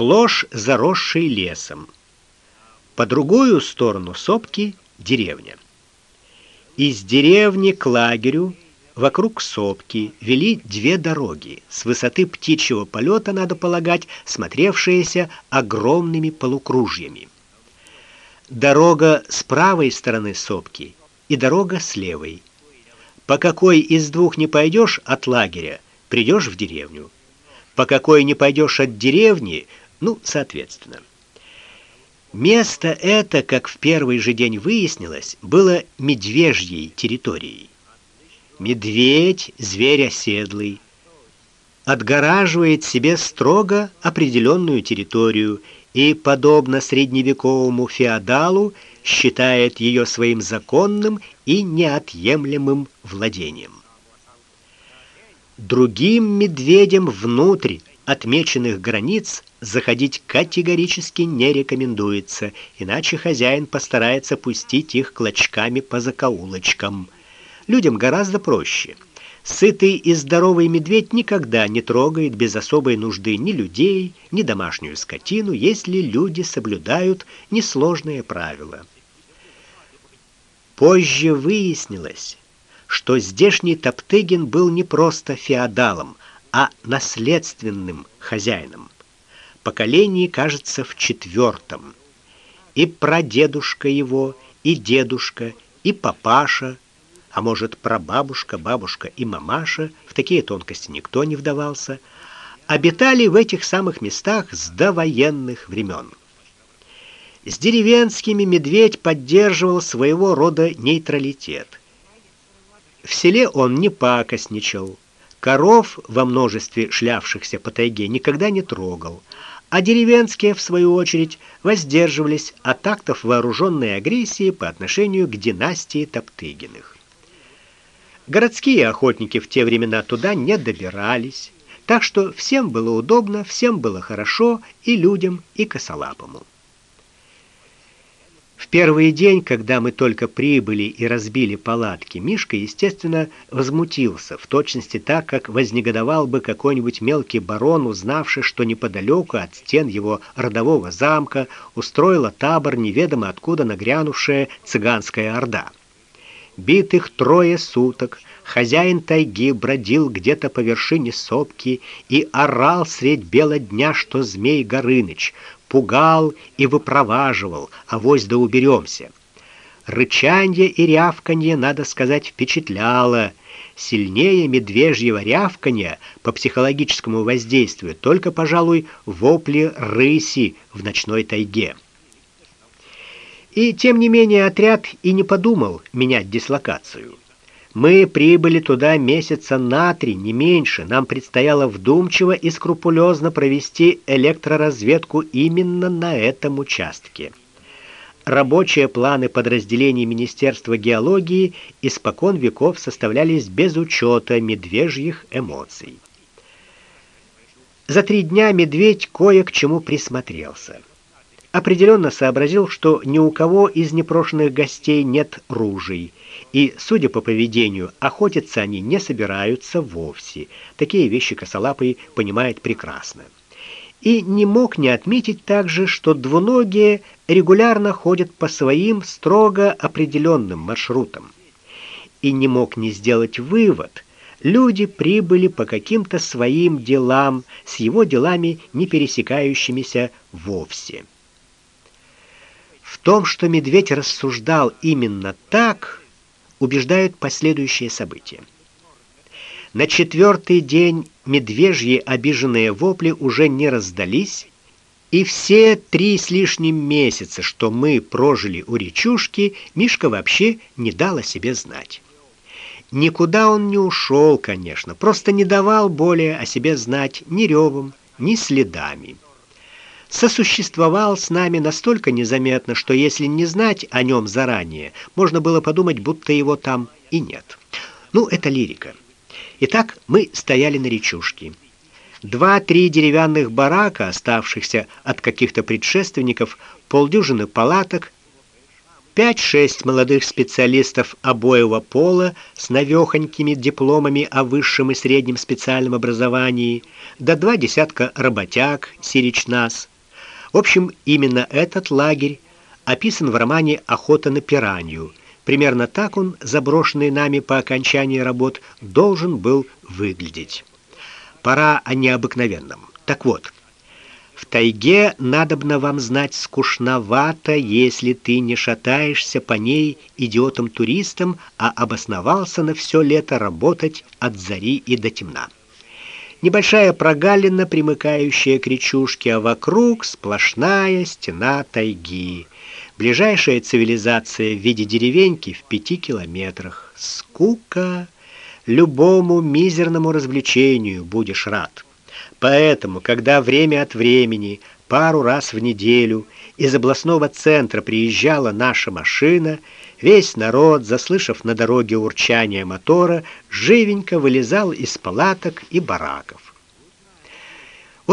сплошь заросший лесом. По другую сторону сопки деревня. Из деревни к лагерю вокруг сопки вели две дороги, с высоты птичьего полета, надо полагать, смотревшиеся огромными полукружьями. Дорога с правой стороны сопки и дорога с левой. По какой из двух не пойдешь от лагеря, придешь в деревню. По какой не пойдешь от деревни, ну, соответственно. Место это, как в первый же день выяснилось, было медвежьей территорией. Медведь зверь оседлый, отгораживает себе строго определенную территорию и подобно средневековому феодалу считает ее своим законным и неотъемлемым владением. Другим медведям внутрь отмеченных границ заходить категорически не рекомендуется, иначе хозяин постарается пустить их клочками по закоулочкам. Людям гораздо проще. Сытый и здоровый медведь никогда не трогает без особой нужды ни людей, ни домашнюю скотину, если люди соблюдают несложные правила. Позже выяснилось, что здешний Топтыгин был не просто феодалом, а наследственным хозяином. Поколение, кажется, в четвертом. И прадедушка его, и дедушка, и папаша, а может, прабабушка, бабушка и мамаша, в такие тонкости никто не вдавался, обитали в этих самых местах с довоенных времен. С деревенскими медведь поддерживал своего рода нейтралитет. В селе он не пакостничал, Коров во множестве шлявшихся по тайге никогда не трогал, а деревенские в свою очередь воздерживались от актов вооруженной агрессии по отношению к династии Топтыгиных. Городские охотники в те времена туда не добирались, так что всем было удобно, всем было хорошо и людям, и косолапому. В первый день, когда мы только прибыли и разбили палатки, Мишка, естественно, возмутился, в точности так, как вознегодовал бы какой-нибудь мелкий барон, узнавший, что неподалеку от стен его родового замка устроила табор неведомо откуда нагрянувшая цыганская орда. Битых трое суток хозяин тайги бродил где-то по вершине сопки и орал средь бела дня, что змей Горыныч, пугал и выпроваживал, а вось да уберемся. Рычанье и рявканье, надо сказать, впечатляло. Сильнее медвежьего рявканья по психологическому воздействию только, пожалуй, вопли рыси в ночной тайге. И тем не менее отряд и не подумал менять дислокацию. Мы прибыли туда месяца на три, не меньше. Нам предстояло вдумчиво и скрупулезно провести электроразведку именно на этом участке. Рабочие планы подразделений Министерства геологии испокон веков составлялись без учета медвежьих эмоций. За три дня медведь кое к чему присмотрелся. Определенно сообразил, что ни у кого из непрошенных гостей нет ружей – и, судя по поведению, охотиться они не собираются вовсе. Такие вещи косолапый понимает прекрасно. И не мог не отметить также, что двуногие регулярно ходят по своим строго определенным маршрутам. И не мог не сделать вывод – люди прибыли по каким-то своим делам, с его делами не пересекающимися вовсе. В том, что медведь рассуждал именно так, убеждают последующие события. На четвертый день медвежьи обиженные вопли уже не раздались, и все три с лишним месяца, что мы прожили у речушки, Мишка вообще не дал о себе знать. Никуда он не ушел, конечно, просто не давал более о себе знать ни ревом, ни следами сосуществовал с нами настолько незаметно, что если не знать о нем заранее, можно было подумать, будто его там и нет. Ну, это лирика. Итак, мы стояли на речушке. Два-три деревянных барака, оставшихся от каких-то предшественников, полдюжины палаток, Пять-шесть молодых специалистов обоего пола с навехонькими дипломами о высшем и среднем специальном образовании, да два десятка работяг, сирич-нас. В общем, именно этот лагерь описан в романе Охота на пиранью. Примерно так он, заброшенный нами по окончании работ, должен был выглядеть. Пора о необыкновенном. Так вот, в тайге надобно вам знать скучновато, если ты не шатаешься по ней идиотом-туристом, а обосновался на все лето работать от зари и до темна. Небольшая прогалина, примыкающая к речушке, а вокруг сплошная стена тайги. Ближайшая цивилизация в виде деревеньки в пяти километрах. Скука любому мизерному развлечению будешь рад. Поэтому, когда время от времени, пару раз в неделю из областного центра приезжала наша машина, весь народ, заслышав на дороге урчание мотора, живенько вылезал из палаток и бараков.